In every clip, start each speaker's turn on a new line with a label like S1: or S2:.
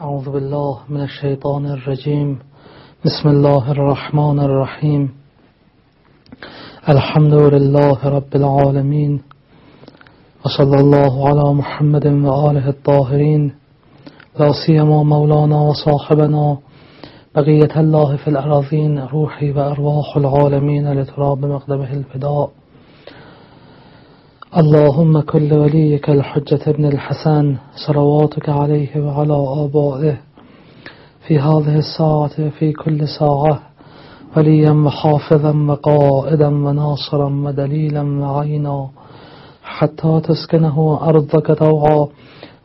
S1: أعوذ بالله من الشيطان الرجيم. بسم الله الرحمن الرحيم. الحمد لله رب العالمين. وصلى الله على محمد وآله الطاهرين. لا سيما مولانا وصاحبنا بقية الله في الأراضين روحي وأرواح العالمين لتراب مقدمه الفداء. اللهم كل وليك الحجة ابن الحسن صلواتك عليه وعلى آبائه في هذه الساعة في كل ساعة وليا وحافظا وقائدا وناصرا ودليلا وعينا حتى تسكنه أرضك طوعا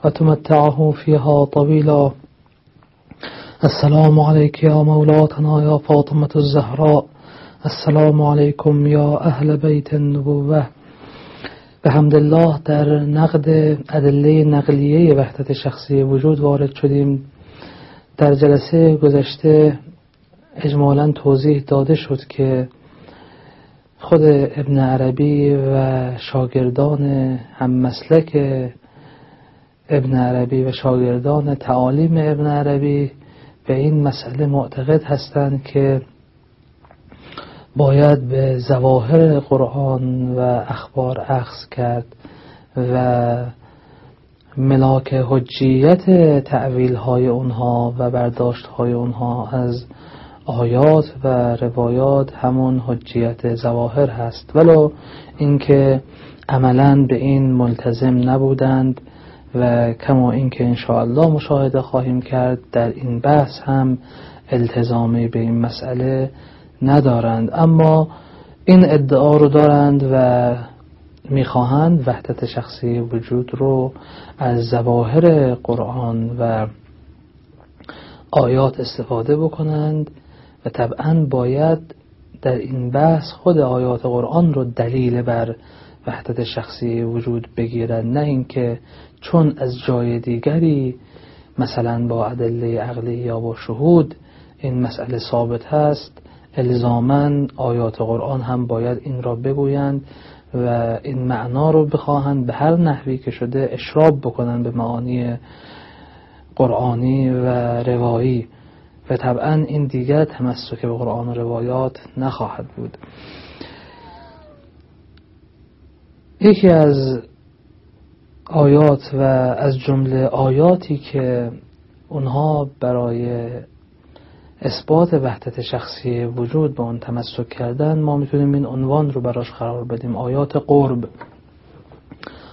S1: وتمتعه فيها طويلا. السلام عليك يا مولاتنا يا فاطمة الزهراء. السلام عليكم يا أهل بيت النبوة. به الله در نقد ادله نقلیه وحدت شخصی وجود وارد شدیم. در جلسه گذشته اجمالا توضیح داده شد که خود ابن عربی و شاگردان هم مسلک ابن عربی و شاگردان تعالیم ابن عربی به این مسئله معتقد هستند که باید به زواهر قرآن و اخبار اخذ کرد و ملاک حجیت تعویل های اونها و برداشت های اونها از آیات و روایات همون حجیت زواهر هست. ولو اینکه عملا به این ملتزم نبودند و کما اینکه انشاءالله مشاهده خواهیم کرد در این بحث هم التزامی به این مسئله ندارند. اما این ادعا رو دارند و می‌خواهند وحدت شخصی وجود رو از زواهر قرآن و آیات استفاده بکنند و طبعا باید در این بحث خود آیات قرآن رو دلیل بر وحدت شخصی وجود بگیرند. نه اینکه چون از جای دیگری مثلا با ادله عقلی یا با شهود این مسئله ثابت هست. الزامن آیات قرآن هم باید این را بگویند و این معنا رو بخواهند به هر نحوی که شده اشراب بکنند به معانی قرآنی و روایی. و طبعا این دیگر تمسک به قرآن و روایات نخواهد بود. یکی از آیات و از جمله آیاتی که اونها برای اثبات وحدت شخصی وجود به اون تمسک کردن ما می‌تونیم این عنوان رو براش قرار بدیم آیات قرب.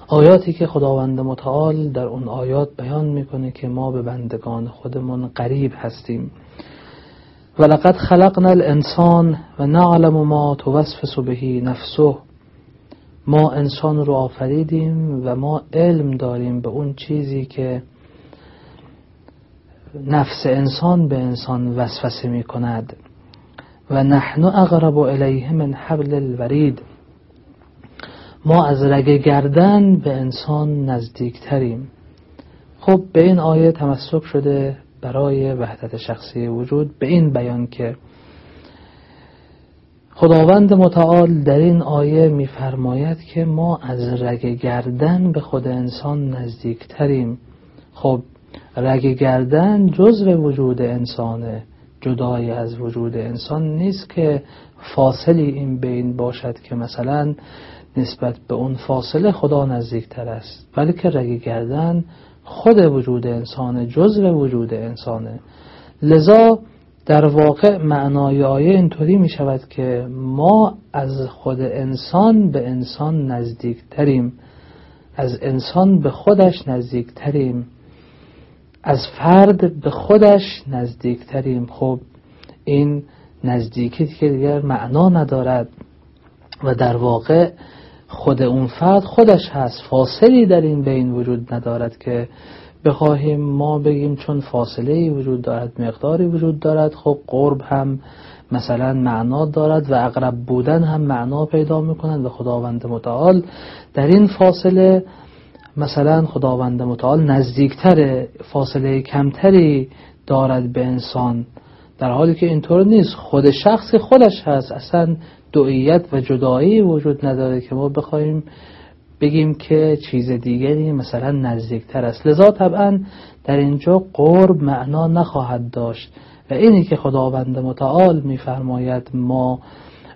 S1: آیاتی که خداوند متعال در اون آیات بیان می‌کنه که ما به بندگان خودمون قریب هستیم. ولقد خلقنا الانسان و نعلم ما توسوس بهی نفسه. ما انسان رو آفریدیم و ما علم داریم به اون چیزی که نفس انسان به انسان وسوسه می کند و نحن اقرب الیه من حبل الورید. ما از رگ گردن به انسان نزدیکتریم. خب به این آیه تمسک شده برای وحدت شخصی وجود به این بیان که خداوند متعال در این آیه میفرماید که ما از رگ گردن به خود انسان نزدیکتریم. خب رگ گردن جزء وجود انسانه جدای از وجود انسان نیست که فاصلی این بین باشد که مثلا نسبت به اون فاصله خدا نزدیکتر است. بلکه رگ گردن خود وجود انسانه جزء وجود انسانه. لذا در واقع معنای آیه اینطوری می شود که ما از خود انسان به انسان نزدیکتریم. از انسان به خودش نزدیکتریم. از فرد به خودش نزدیکتریم. خب این نزدیکی که دیگر معنا ندارد و در واقع خود اون فرد خودش هست. فاصلی در این بین وجود ندارد که بخواهیم ما بگیم چون فاصله وجود دارد مقداری وجود دارد. خب قرب هم مثلا معنا دارد و اقرب بودن هم معنا پیدا می‌کنند و خداوند متعال در این فاصله مثلا خداوند متعال نزدیکتر فاصله کمتری دارد به انسان در حالی که اینطور نیست. خود شخص خودش هست. اصلا دوئیت و جدایی وجود نداره که ما بخوایم بگیم که چیز دیگری مثلا نزدیکتر است. لذا طبعا در اینجا قرب معنا نخواهد داشت و اینی که خداوند متعال میفرماید ما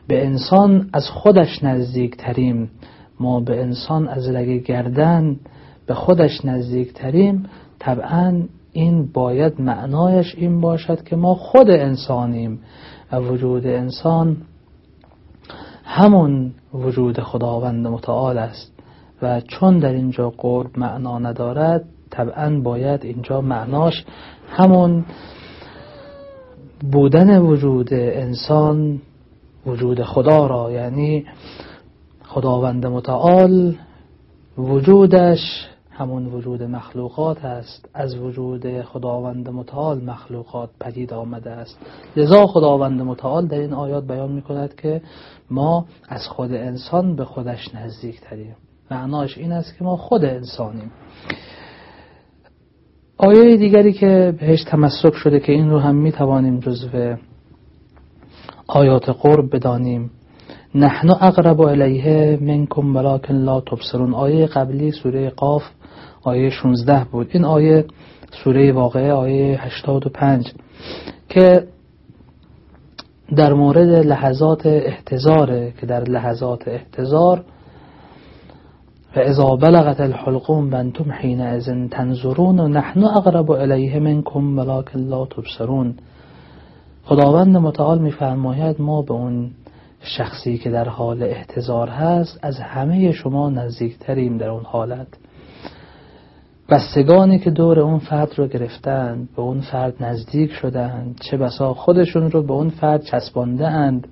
S1: به انسان از خودش نزدیکتریم. ما به انسان از لگه گردن به خودش نزدیکتریم طبعا این باید معنایش این باشد که ما خود انسانیم و وجود انسان همون وجود خداوند متعال است و چون در اینجا قرب معنا ندارد طبعا باید اینجا معناش همون بودن وجود انسان وجود خدا را یعنی خداوند متعال وجودش همون وجود مخلوقات است. از وجود خداوند متعال مخلوقات پدید آمده است. لذا خداوند متعال در این آیات بیان می کند که ما از خود انسان به خودش نزدیک تریم معناش این است که ما خود انسانیم. آیه دیگری که بهش تمسک شده که این رو هم می توانیم جزو آیات قرب بدانیم نحن اقرب الیه منکم ولکن لا تبصرون. آیه قبلی سوره قاف آیه 16 بود. این آیه سوره واقعه آیه 85 که در مورد لحظات احتضاره که در لحظات احتضار و اذا بلغت الحلقوم بنتم حین ازن تنظرون و نحن اقرب الیه منکم ولکن لا تبصرون. خداوند متعال میفرماید ما به اون شخصی که در حال احتضار هست از همه شما نزدیکتریم در اون حالت. بستگانی که دور اون فرد رو گرفتند به اون فرد نزدیک شدند چه بسا خودشون رو به اون فرد چسبانده اند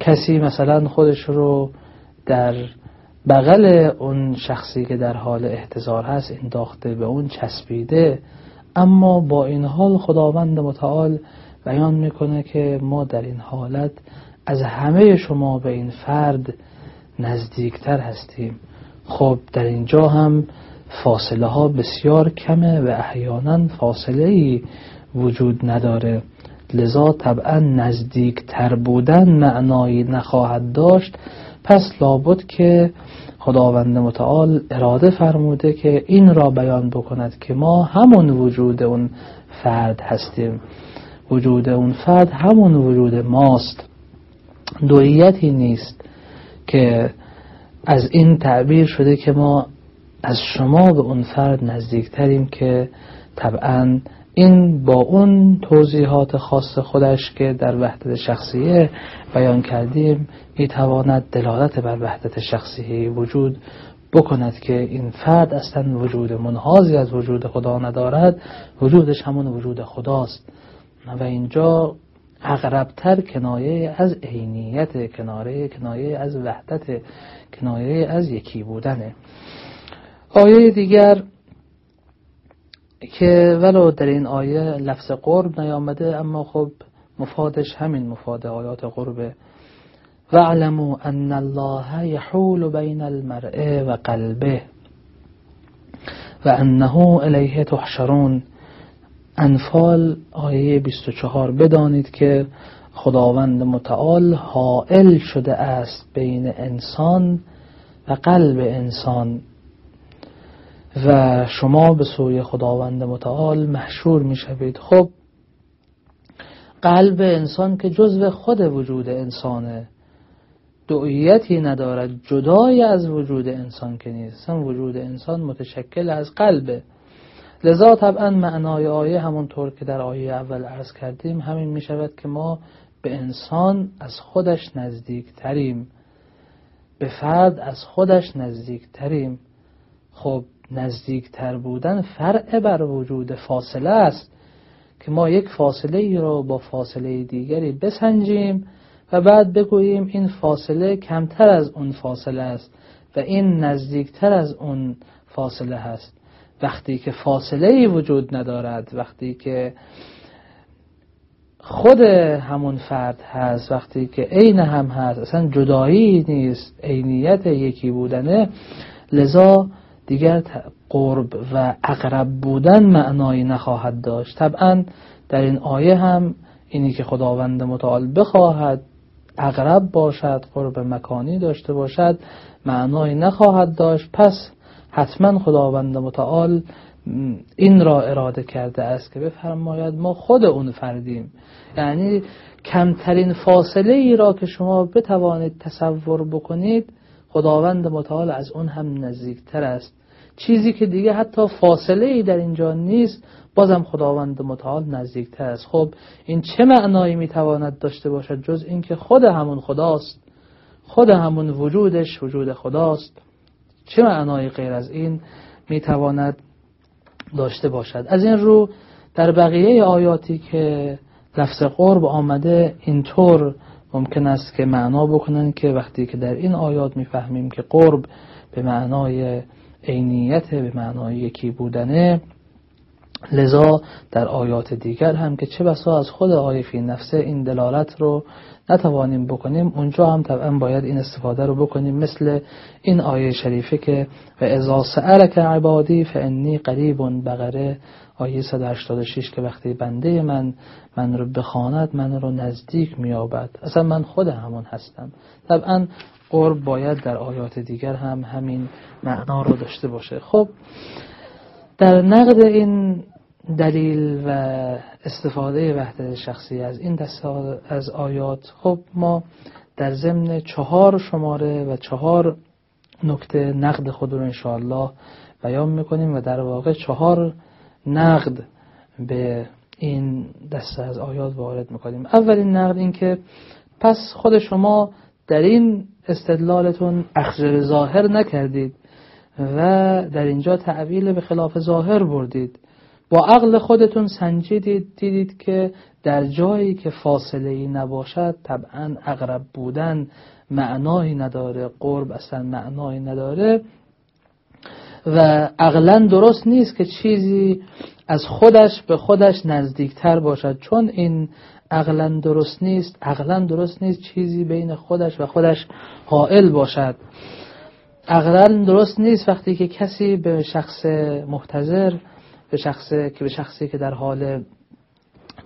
S1: کسی مثلا خودش رو در بغل اون شخصی که در حال احتضار هست انداخته به اون چسبیده اما با این حال خداوند متعال بیان می‌کنه که ما در این حالت از همه شما به این فرد نزدیکتر هستیم. خب در اینجا هم فاصله ها بسیار کمه و احیانا فاصله ای وجود نداره. لذا طبعا نزدیکتر بودن معنایی نخواهد داشت. پس لابد که خداوند متعال اراده فرموده که این را بیان بکند که ما همون وجود اون فرد هستیم. وجود اون فرد همون وجود ماست. دویتی نیست که از این تعبیر شده که ما از شما به اون فرد نزدیکتریم که طبعا این با اون توضیحات خاص خودش که در وحدت شخصیه بیان کردیم می‌تواند دلالت بر وحدت شخصیه وجود بکند که این فرد اصلا وجود منحازی از وجود خدا ندارد وجودش همون وجود خداست. و اینجا اقربتر کنایه از عینیت کنایه کنایه از وحدت کنایه از یکی بودنه. آیه دیگر که ولو در این آیه لفظ قرب نیامده اما خب مفادش همین مفاد آیات قربه واعلموا ان الله یحول بین المرء و قلبه و انه الیه تحشرون. انفال آیه 24 بدانید که خداوند متعال حائل شده است بین انسان و قلب انسان. و شما به سوی خداوند متعال محشور می شوید. خب قلب انسان که جزو خود وجود انسانه دعیتی ندارد. جدای از وجود انسان که نیست. وجود انسان متشکل از قلبه. لذا طبعا معنای آیه همونطور که در آیه اول عرض کردیم همین می شود که ما به انسان از خودش نزدیک تریم به فرد از خودش نزدیک تریم خب نزدیکتر بودن فرع بر وجود فاصله است که ما یک فاصله ای را با فاصله دیگری بسنجیم و بعد بگوییم این فاصله کمتر از اون فاصله است و این نزدیکتر از اون فاصله هست. وقتی که فاصله ای وجود ندارد وقتی که خود همون فرد هست وقتی که عین هم هست اصلا جدایی نیست عینیت یکی بودنه لذا دیگر قرب و اقرب بودن معنایی نخواهد داشت. طبعا در این آیه هم اینی که خداوند متعال بخواهد اقرب باشد قرب مکانی داشته باشد معنایی نخواهد داشت. پس حتما خداوند متعال این را اراده کرده است که بفرماید ما خود اون فردیم. یعنی کمترین فاصله ای را که شما بتوانید تصور بکنید خداوند متعال از اون هم نزدیکتر است. چیزی که دیگه حتی فاصله ای در اینجا نیست بازم خداوند متعال نزدیکتر است. خب این چه معنایی می‌تواند داشته باشد جز اینکه خود همون خداست؟ خود همون وجودش وجود خداست. چه معنایی غیر از این می‌تواند داشته باشد؟ از این رو در بقیه آیاتی که لفظ قرب آمده اینطور ممکن است که معنا بکنن که وقتی که در این آیات می‌فهمیم که قرب به معنای عینیت به معنای یکی بودنه لذا در آیات دیگر هم که چه بسا از خود آیه فی نفسه این دلالت رو نتوانیم بکنیم اونجا هم طبعا باید این استفاده رو بکنیم مثل این آیه شریفه که و ازا سألک عبادی فانی قریب بقره آیه 186 که وقتی بنده من من رو بخواند من رو نزدیک میابد اصلا من خود همون هستم. طبعا قرب باید در آیات دیگر هم همین معنا رو داشته باشه. خب در نقد این دلیل و استفاده وحدت شخصی از این دسته از آیات خب ما در ضمن چهار شماره و چهار نکته نقد خود رو انشاءالله بیان می‌کنیم و در واقع چهار نقد به این دسته از آیات وارد می‌کنیم. اولین نقد این که پس خود شما در این استدلالتون اخذ ظاهر نکردید و در اینجا تعویل به خلاف ظاهر بردید. با عقل خودتون سنجیدید دیدید که در جایی که فاصله ای نباشد طبعا اقرب بودن معنایی نداره قرب اصلا معنایی نداره و عقلا درست نیست که چیزی از خودش به خودش نزدیکتر باشد. چون این عقلا درست نیست عقلا درست نیست چیزی بین خودش و خودش حائل باشد. عقلا درست نیست وقتی که کسی به شخص محتضر به شخصی که به شخصی که در حال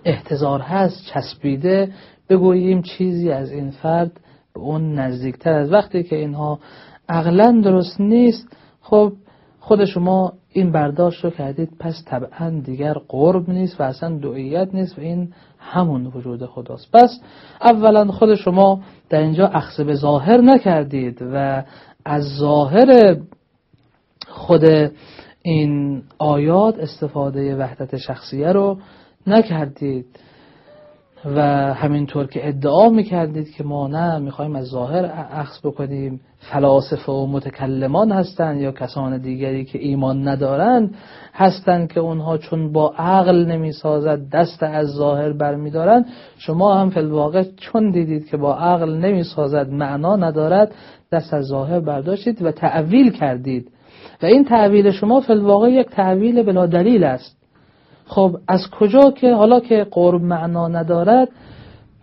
S1: احتضار هست چسبیده بگوییم چیزی از این فرد به اون نزدیکتر از وقتی که اینها عقلا درست نیست خب خود شما این برداشت رو کردید پس طبعا دیگر قرب نیست و اصلا دعیت نیست و این همون وجود خداست. پس اولا خود شما در اینجا اخذ به ظاهر نکردید و از ظاهر خود این آیات استفاده وحدت شخصیه رو نکردید و همینطور که ادعا می‌کردید که ما نه می‌خوایم از ظاهر اخذ بکنیم فلاسفه و متکلمان هستند یا کسان دیگری که ایمان ندارند هستند که اونها چون با عقل نمی‌سازد دست از ظاهر برمیدارند شما هم فی الواقع چون دیدید که با عقل نمی‌سازد معنا ندارد دست از ظاهر برداشتید و تعویل کردید. و این تعویل شما فی الواقع یک تعویل بلا دلیل است. خب از کجا که حالا که قرب معنا ندارد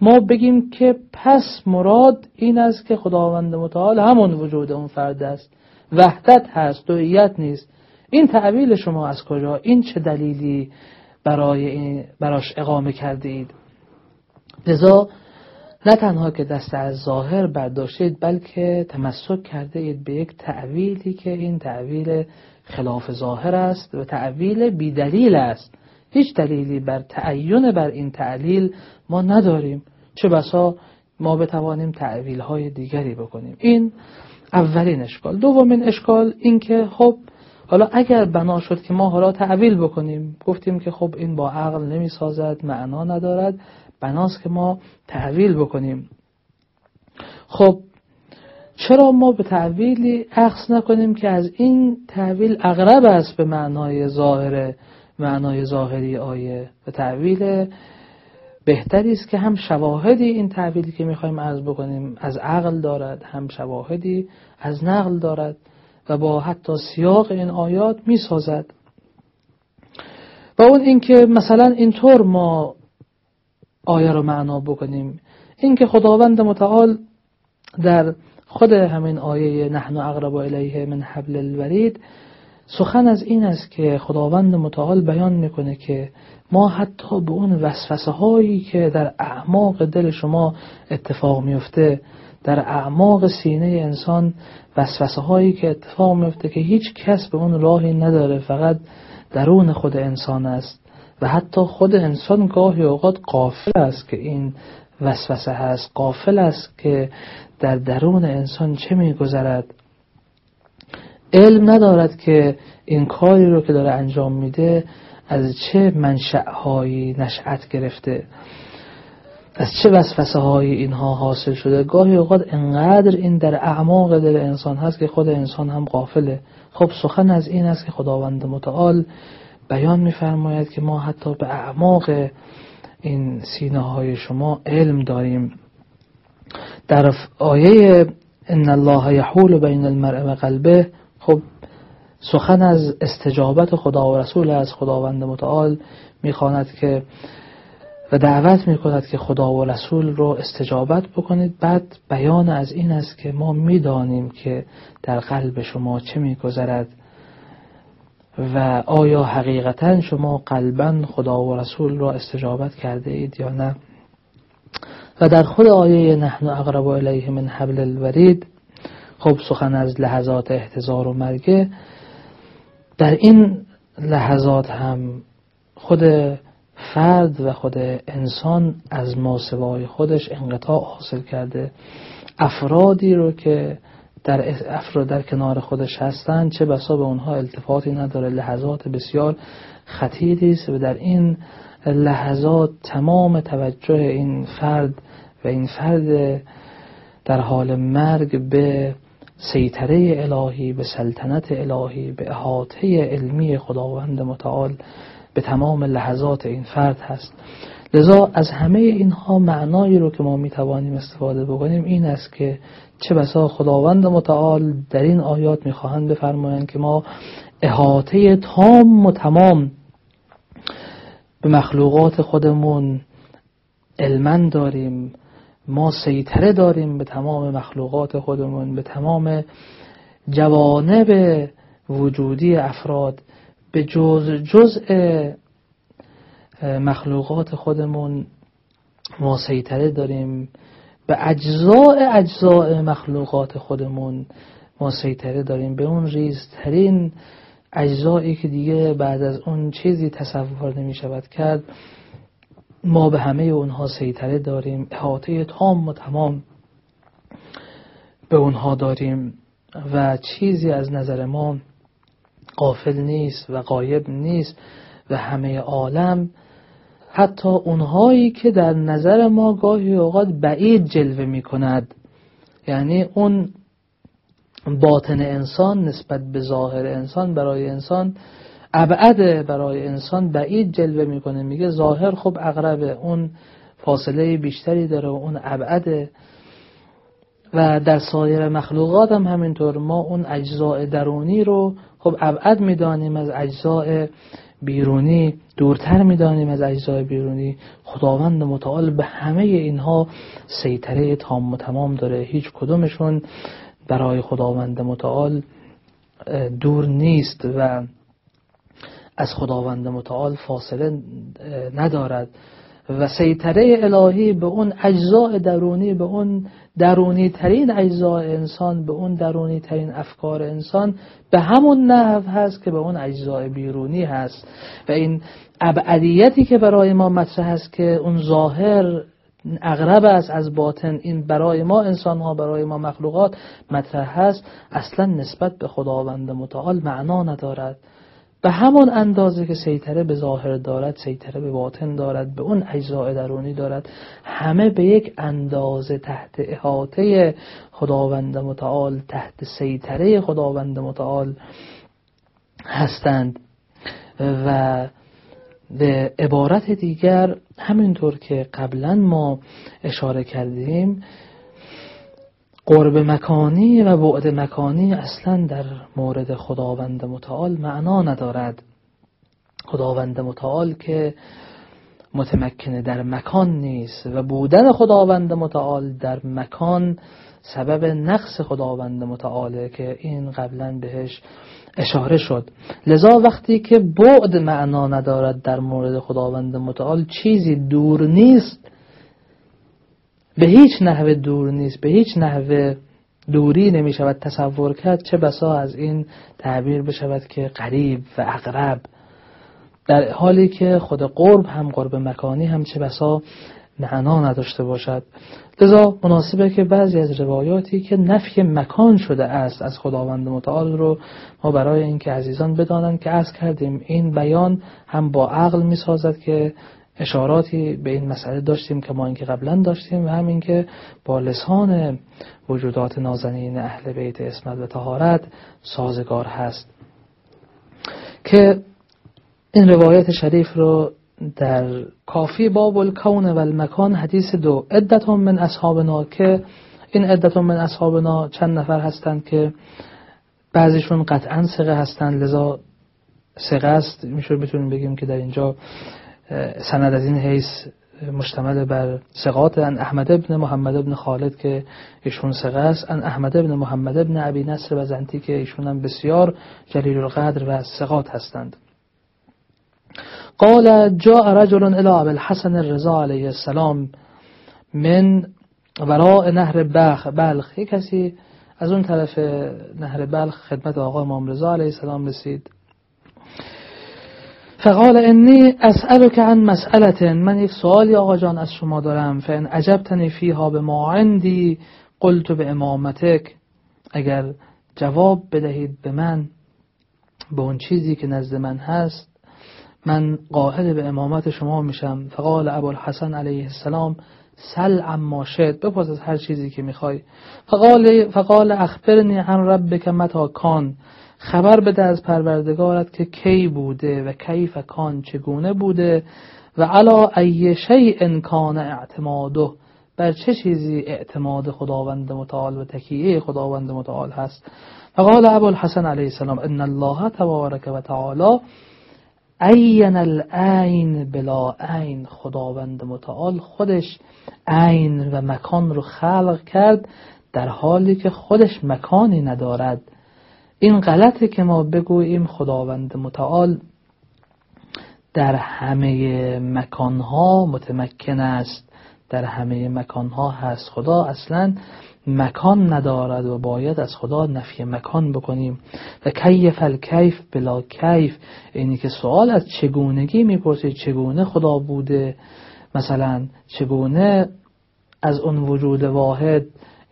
S1: ما بگیم که پس مراد این است که خداوند متعال همون وجود اون فرد است. وحدت هست دویت نیست. این تعویل شما از کجا؟ این چه دلیلی برای این براش اقامه کرده اید لذا نه تنها که دست از ظاهر برداشتید بلکه تمسک کرده اید به یک تعویلی که این تعویل خلاف ظاهر است و تعویل بیدلیل است. هیچ دلیلی بر تعین بر این تعلیل ما نداریم. چه بسا ما بتوانیم تعویل های دیگری بکنیم. این اولین اشکال. دومین اشکال این که خب حالا اگر بنا شد که ما حالا تعویل بکنیم گفتیم که خب این با عقل نمی سازد معنا ندارد. بناست که ما تعویل بکنیم. خب چرا ما به تعویلی عکس نکنیم که از این تعویل اغرب است به معنای ظاهر معنای ظاهری آیه؟ و تعویل بهتری است که هم شواهدی این تعویلی که می‌خوایم عرض بکنیم از عقل دارد هم شواهدی از نقل دارد و با حتی سیاق این آیات می‌سازد. و اون اینکه مثلا اینطور ما آیه رو معنا بکنیم؟ اینکه خداوند متعال در خود همین آیه نحن اقرب الیه من حبل الورید سخن از این است که خداوند متعال بیان می‌کنه که ما حتی به اون وسوسه هایی که در اعماق دل شما اتفاق میفته در اعماق سینه انسان وسوسه هایی که اتفاق میفته که هیچ کس به اون راهی نداره فقط درون خود انسان است. و حتی خود انسان گاهی اوقات قافل است که این وسوسه هست قافل است که در درون انسان چه میگذرد. علم ندارد که این کاری رو که داره انجام میده از چه منشأهایی نشأت گرفته از چه وسوسه های اینها حاصل شده. گاهی اوقات انقدر این در اعماق دل انسان هست که خود انسان هم قافله خب سخن از این است که خداوند متعال بیان میفرماید که ما حتی به اعماق این سینه های شما علم داریم. در آیه ان الله یحول بین المرء و قلبه خب سخن از استجابت خدا و رسول از خداوند متعال می‌خواند که و دعوت می‌کند که خدا و رسول رو استجابت بکنید. بعد بیان از این است که ما می‌دانیم که در قلب شما چه میگذرد. و آیا حقیقتا شما قلبا خدا و رسول را استجابت کرده اید یا نه؟ و در خود آیه نحن اقرب الیه من حبل الورید خب سخن از لحظات احتضار و مرگه. در این لحظات هم خود فرد و خود انسان از ماسوای خودش انقطاع حاصل کرده. افرادی رو که در افراد در کنار خودش هستند. چه بسا به اونها التفاتی نداره. لحظات بسیار خطیری است و در این لحظات تمام توجه این فرد و این فرد در حال مرگ به سیطره الهی به سلطنت الهی به احاطه علمی خداوند متعال به تمام لحظات این فرد هست. لذا از همه اینها معنایی رو که ما می‌توانیم استفاده بکنیم این است که چه بسا خداوند متعال در این آیات می‌خواهند بفرمایند که ما احاطه تام و تمام به مخلوقات خودمون علمن داریم ما سیطره داریم به تمام مخلوقات خودمون به تمام جوانب وجودی افراد به جز جزء مخلوقات خودمون ما داریم. به اجزاء اجزاء مخلوقات خودمون ما داریم. به اون ریزترین اجزایی که دیگه بعد از اون چیزی تصور نمی شود کرد ما به همه اونها سیطره داریم. احاطه تام و تمام به اونها داریم و چیزی از نظر ما قافل نیست و قایب نیست و همه عالم حتی اونهایی که در نظر ما گاهی اوقات بعید جلوه می کند یعنی اون باطن انسان نسبت به ظاهر انسان برای انسان ابعد برای انسان بعید جلوه می‌کنه. میگه ظاهر خب اقربه اون فاصله بیشتری داره و اون ابعده و در سایر مخلوقات هم همینطور. ما اون اجزاء درونی رو خب ابعد می‌دانیم از اجزاء بیرونی دورتر می‌دانیم از اجزای بیرونی. خداوند متعال به همه اینها سیطره تام و تمام داره. هیچ کدومشون برای خداوند متعال دور نیست و از خداوند متعال فاصله ندارد. و سیطره الهی به اون اجزاء درونی به اون درونی ترین اجزاء انسان به اون درونی ترین افکار انسان به همون نحو هست که به اون اجزاء بیرونی هست. و این ابعدیتی که برای ما مطرح هست که اون ظاهر اغرب است از باطن این برای ما انسان ها برای ما مخلوقات مطرح هست اصلا نسبت به خداوند متعال معنا ندارد. به همون اندازه که سیطره به ظاهر دارد سیطره به باطن دارد به اون اجزاء درونی دارد همه به یک اندازه تحت احاطه خداوند متعال تحت سیطره خداوند متعال هستند. و به عبارت دیگر همینطور که قبلا ما اشاره کردیم قرب مکانی و بعد مکانی اصلا در مورد خداوند متعال معنا ندارد. خداوند متعال که متمکن در مکان نیست و بودن خداوند متعال در مکان سبب نقص خداوند متعاله که این قبلا بهش اشاره شد. لذا وقتی که بعد معنا ندارد در مورد خداوند متعال چیزی دور نیست به هیچ نحوه دور نیست به هیچ نحوه دوری نمی شود تصور کرد چه بسا از این تعبیر بشود که قریب و اقرب. در حالی که خود قرب هم قرب مکانی هم چه بسا معنا نداشته باشد. لذا مناسبه که بعضی از روایاتی که نفی مکان شده است از خداوند متعال رو ما برای اینکه عزیزان بدانند که از کردیم این بیان هم با عقل می سازد که اشاراتی به این مسئله داشتیم که ما اینکه قبلا داشتیم و همین که با لسان وجودات نازنین اهل بیت اسمت و تهارت سازگار هست. که این روایت شریف رو در کافی باب الکون و المکان حدیث دو. عدتون من اصحابنا که این عدتون من اصحابنا چند نفر هستند که بعضیشون قطعا سقه هستند. لذا سقه است. میشه بتونیم بگیم که در اینجا سند از این حیث مشتمل بر سقاط ان احمد ابن محمد ابن خالد که ایشون سقه است ان احمد ابن محمد ابن عبی نصر زنتی که ایشون هم بسیار جلیل القدر و سقاط هستند. قال جاء رجل الى ابي الحسن الرضا علیه السلام من وراء نهر بخ بلخ. یک کسی از اون طرف نهر بلخ خدمت آقا امام رضا علیه السلام رسید. فقال انی اسألك عن مسئله من یک سوالی آقا جان از شما دارم. فان عجبتنی فیها به ما عندی قلت به امامتک. اگر جواب بدهید به من به اون چیزی که نزد من هست من قائل به امامت شما میشم. فقال ابو الحسن علیه السلام سل عما شد. بپرس از هر چیزی که می‌خوای. فقال, فقال اخبرنی عن ربک متا کان. خبر بده از پروردگارت که کی بوده و کیف کان چگونه بوده و علا ای شیء کان اعتماده. بر چه چیزی اعتماد خداوند متعال و تکیه خداوند متعال هست؟ فقال ابو الحسن علیه السلام ان الله تبارک و تعالی عین العین بلا عین. خداوند متعال خودش عین و مکان رو خلق کرد در حالی که خودش مکانی ندارد. این غلطه که ما بگوییم خداوند متعال در همه مکانها متمکن است. در همه مکانها هست. خدا اصلا مکان ندارد و باید از خدا نفی مکان بکنیم. و کیف الکیف بلا کیف. اینی که سوال از چگونگی می‌پرسید چگونه خدا بوده؟ مثلا چگونه از اون وجود واحد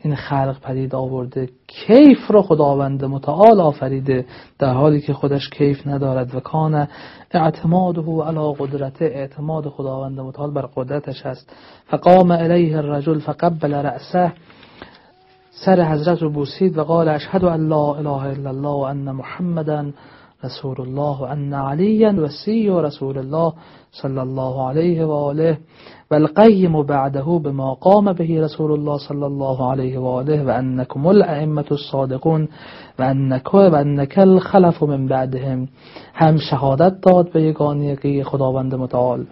S1: این خلق پدید آورده کیف رو خداوند متعال آفریده در حالی که خودش کیف ندارد و کان اعتماده علی قدرت اعتماد خداوند متعال بر قدرتش هست فقام الیه الرجل فقبل رأسه سر حضرت رو بوسید و قال اشهد ان لا اله الا الله و ان محمدا رسول الله ان علی وسی و رسول الله صلی الله علیه و آله و القیم بعده بما قام به رسول الله صلی الله علیه و آله و انکم الائمه الصادقون و انک و انک الخلف من بعدهم هم شهادت داد به یگانگی خداوند متعال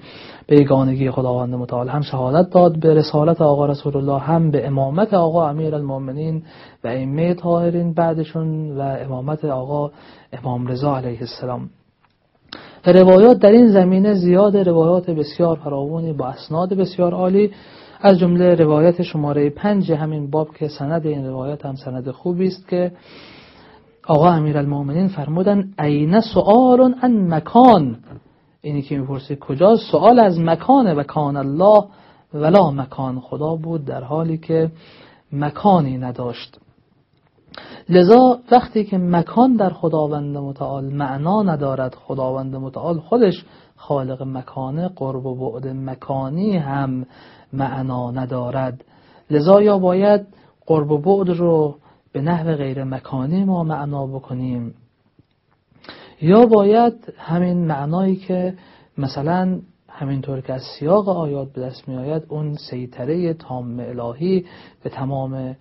S1: به یگانگی خداوند متعال. هم شهادت داد به رسالت آقا رسول الله هم به امامت آقا امیر المؤمنین و ائمه طاهرین بعدشون و امامت آقا امام رضا علیه السلام. روایات در این زمینه زیاد روایات بسیار فراوانی با اسناد بسیار عالی. از جمله روایت شماره پنج همین باب که سند این روایت هم سند خوبی است که آقا امیر المؤمنین فرمودن عین سؤال عن مکان. اینی که می‌پرسه کجا؟ سوال از مکانه و کان الله ولا مکان. خدا بود در حالی که مکانی نداشت. لذا وقتی که مکان در خداوند متعال معنا ندارد خداوند متعال خودش خالق مکانه قرب و بعد مکانی هم معنا ندارد. لذا یا باید قرب و بعد رو به نحو غیر مکانی ما معنا بکنیم. یا باید همین معنایی که مثلا همینطور که از سیاق آیات به دست می آید اون سیطره تام الهی به تمام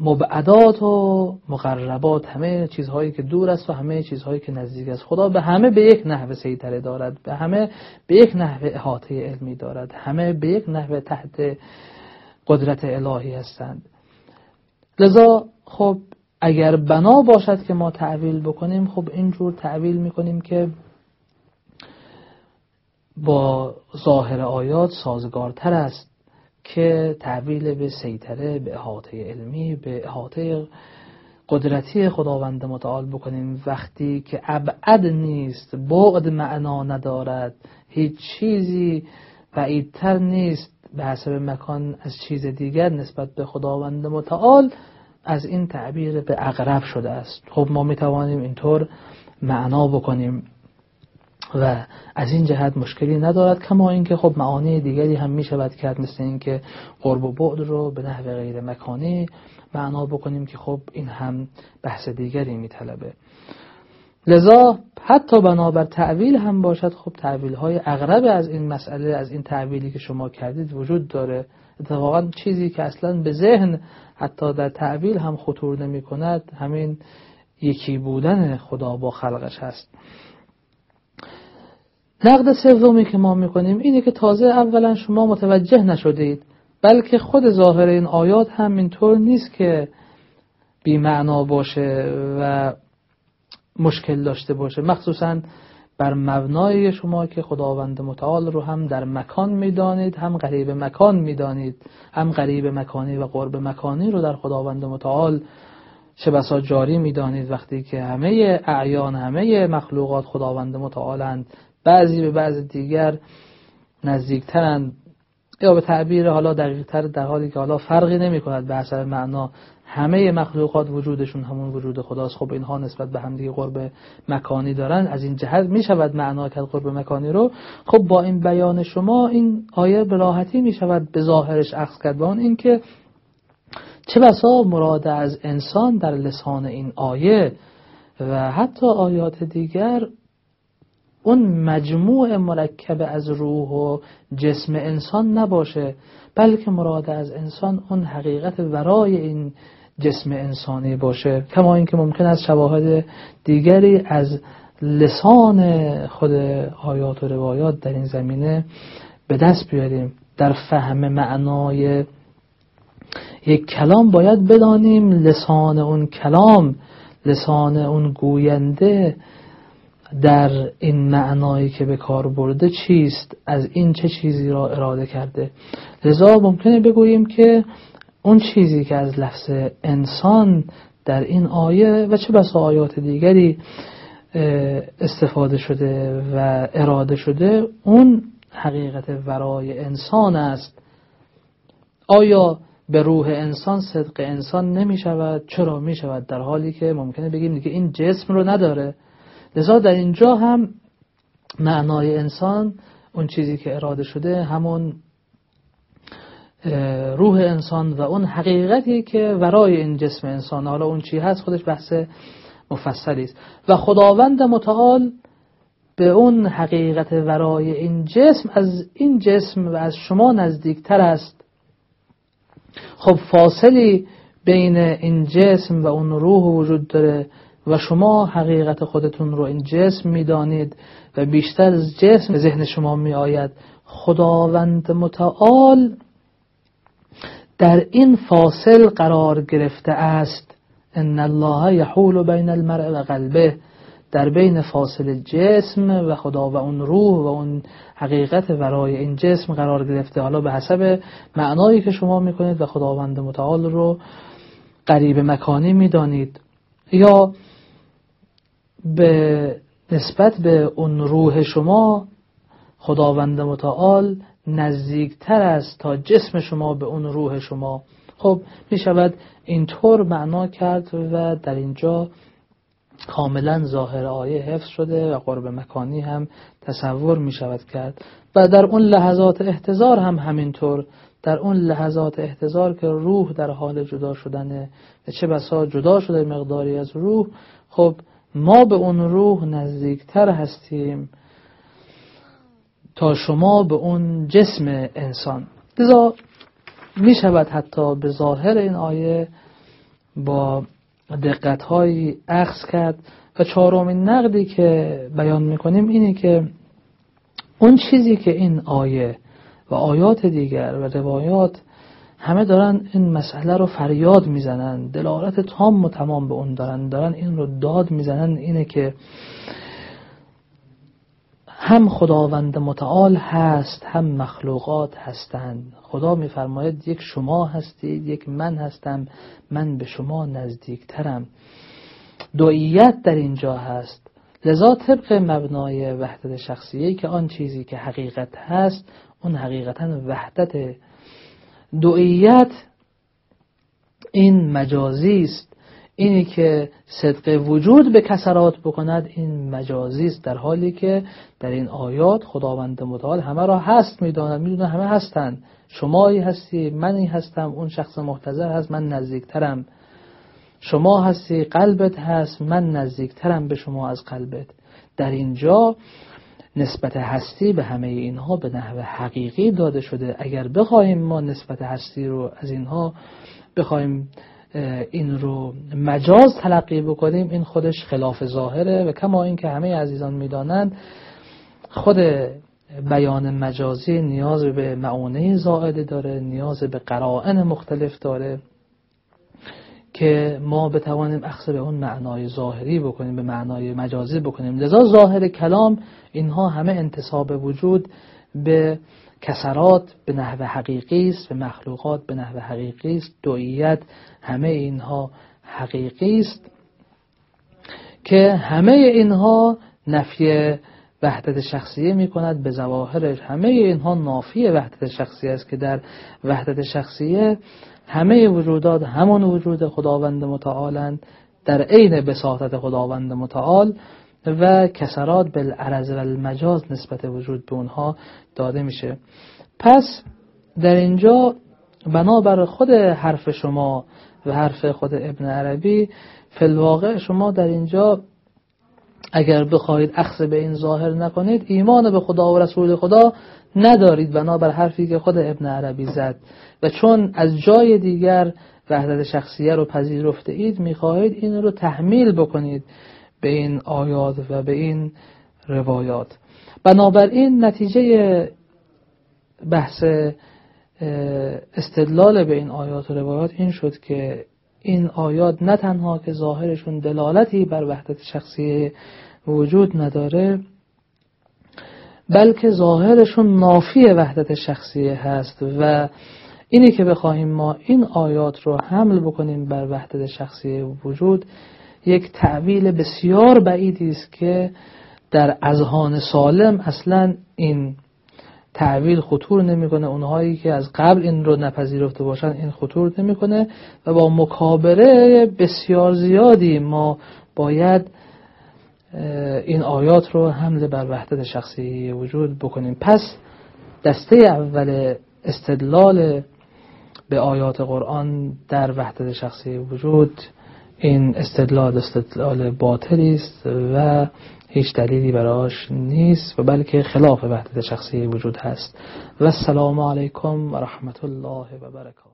S1: مبعدات و مقربات همه چیزهایی که دور است و همه چیزهایی که نزدیک است. خدا به همه به یک نحوه سیطره دارد به همه به یک نحوه احاطه علمی دارد همه به یک نحوه تحت قدرت الهی هستند. لذا خب اگر بنا باشد که ما تعویل بکنیم خب اینجور تعویل می‌کنیم که با ظاهر آیات سازگارتر است که تعویل به سیطره به احاطه علمی به احاطه قدرتی خداوند متعال بکنیم. وقتی که ابعد نیست بعد معنا ندارد هیچ چیزی بعیدتر نیست به حسب مکان از چیز دیگر نسبت به خداوند متعال از این تعبیر به اقرب شده است. خب ما می توانیم اینطور معنا بکنیم و از این جهت مشکلی ندارد کما اینکه خب معانی دیگری هم می شود کرد مثل اینکه قرب و بعد رو به نحو غیر مکانی معنا بکنیم که خب این هم بحث دیگری می طلبه لذا حتی بنابر تعویل هم باشد. خب تعویل های اغرب از این مسئله از این تعویلی که شما کردید وجود داره. اتفاقا چیزی که اصلا به ذهن حتی در تعویل هم خطور نمی کند همین یکی بودن خدا با خلقش هست. نقد سومی که ما می‌کنیم اینه که تازه اولا شما متوجه نشدید بلکه خود ظاهر این آیات هم اینطور نیست که بی معنا باشه و مشکل داشته باشه. مخصوصا بر مبنای شما که خداوند متعال رو هم در مکان می‌دانید هم قریب مکان می‌دانید هم قریب مکانی و قرب مکانی رو در خداوند متعال چه بسا جاری می‌دانید. وقتی که همه اعیان همه مخلوقات خداوند متعالند بعضی به بعض دیگر نزدیکترند. یا به تعبیر حالا دقیقتر در حالی که حالا فرقی نمی کند به اثر معنا همه مخلوقات وجودشون همون وجود خداست. خب اینها نسبت به همدیگه قرب مکانی دارن. از این جهت می شود معنا کرد قرب مکانی رو. خب با این بیان شما این آیه به راحتی می شود به ظاهرش عکس کرد اون اینکه چه بسا مراد از انسان در لسان این آیه و حتی آیات دیگر اون مجموع مرکب از روح و جسم انسان نباشه بلکه مراد از انسان اون حقیقت ورای این جسم انسانی باشه کما اینکه ممکن است شواهد دیگری از لسان خود آیات و روایات در این زمینه به دست بیاریم. در فهم معنای یک کلام باید بدانیم لسان اون کلام لسان اون گوینده در این معنایی که به کار برده چیست از این چه چیزی را اراده کرده. لذا ممکنه بگوییم که اون چیزی که از لفظ انسان در این آیه و چه بسا آیات دیگری استفاده شده و اراده شده اون حقیقت ورای انسان است. آیا به روح انسان صدق انسان نمی شود چرا می شود در حالی که ممکنه بگیم دیگه این جسم رو نداره. لذا در اینجا هم معنای انسان اون چیزی که اراده شده همون روح انسان و اون حقیقتی که ورای این جسم انسان حالا اون چی هست خودش بحث مفصلی است. و خداوند متعال به اون حقیقت ورای این جسم از این جسم و از شما نزدیکتر است. خب فاصلی بین این جسم و اون روح وجود داره و شما حقیقت خودتون رو این جسم می‌دانید و بیشتر از جسم ذهن شما می آید خداوند متعال در این فاصل قرار گرفته است ان الله یحول بین المرء و قلبه. در بین فاصل جسم و خدا و اون روح و اون حقیقت ورای این جسم قرار گرفته. حالا به حسب معنایی که شما می‌کنید و خداوند متعال رو قریب مکانی می‌دانید. یا به نسبت به اون روح شما خداوند متعال نزدیکتر است تا جسم شما به اون روح شما. خب می شود اینطور معنا کرد و در اینجا کاملا ظاهر آیه حفظ شده و قرب مکانی هم تصور می شود کرد. و در اون لحظات احتضار هم همینطور. در اون لحظات احتضار که روح در حال جدا شدن چه بسا جدا شده مقداری از روح خب ما به اون روح نزدیکتر هستیم. تا شما به اون جسم انسان. لذا می شود حتی به ظاهر این آیه با دقت های اخذ کرد و چهارمین نقدی که بیان می‌کنیم اینه که اون چیزی که این آیه و آیات دیگر و روایات همه دارن این مسئله رو فریاد می‌زنن دلالت تام و تمام به اون دارن دارن این رو داد می‌زنن اینه که هم خداوند متعال هست هم مخلوقات هستند. خدا میفرماید یک شما هستید یک من هستم من به شما نزدیکترم. دویت در اینجا هست. لذا طبق مبنای وحدت شخصیه که آن چیزی که حقیقت هست اون حقیقتا وحدت دویت این مجازی است اینی که صدق وجود به کسرات بکند این مجازی است در حالی که در این آیات خداوند متعال همه را هست می‌داند می‌دونه همه هستند. شمایی هستی منی هستم اون شخص محتضر هست من نزدیکترم. شما هستی قلبت هست من نزدیکترم به شما از قلبت. در اینجا نسبت هستی به همه اینها به نحو حقیقی داده شده. اگر بخواهیم ما نسبت هستی رو از اینها بخواهیم این رو مجاز تلقی بکنیم این خودش خلاف ظاهره و کما اینکه همه عزیزان می‌دانند خود بیان مجازی نیاز به معونه زائده داره نیاز به قرائن مختلف داره که ما بتوانیم اخذ به اون معنای ظاهری بکنیم به معنای مجازی بکنیم. لذا ظاهر کلام اینها همه انتصاب وجود به کسرات به نحو حقیقی است به مخلوقات به نحو حقیقی است. دویت همه اینها حقیقی است که همه اینها نفی وحدت شخصیه می کند. به زواهرش همه اینها نافی وحدت شخصیه است که در وحدت شخصیه همه وجودات همان وجود خداوند متعالند. در عین بساطت خداوند متعال و کسرات بالعرض و المجاز نسبت وجود به اونها داده میشه. پس در اینجا بنابر خود حرف شما و حرف خود ابن عربی فلواقع شما در اینجا اگر بخواهید اخذ به این ظاهر نکنید ایمان به خدا و رسول خدا ندارید بنابر حرفی که خود ابن عربی زد. و چون از جای دیگر وحدت شخصیه رو پذیرفته اید می‌خواهید این رو تحمیل بکنید. به این آیات و به این روایات. بنابراین نتیجه بحث استدلال به این آیات و روایات این شد که این آیات نه تنها که ظاهرشون دلالتی بر وحدت شخصی وجود نداره بلکه ظاهرشون نافی وحدت شخصی هست و اینی که بخواهیم ما این آیات رو حمل بکنیم بر وحدت شخصی وجود یک تعویل بسیار بعیدی است که در اذهان سالم اصلا این تعویل خطور نمی‌کنه. اونهایی که از قبل این رو نپذیرفته باشن این خطور نمی‌کنه و با مکابره بسیار زیادی ما باید این آیات رو حمل بر وحدت شخصی وجود بکنیم. پس دسته اول استدلال به آیات قرآن در وحدت شخصی وجود این استدلال استدلال باطلی است و هیچ دلیلی براش نیست و بلکه خلاف وحدت شخصی وجود هست. و السلام علیکم و رحمت الله و برکاته.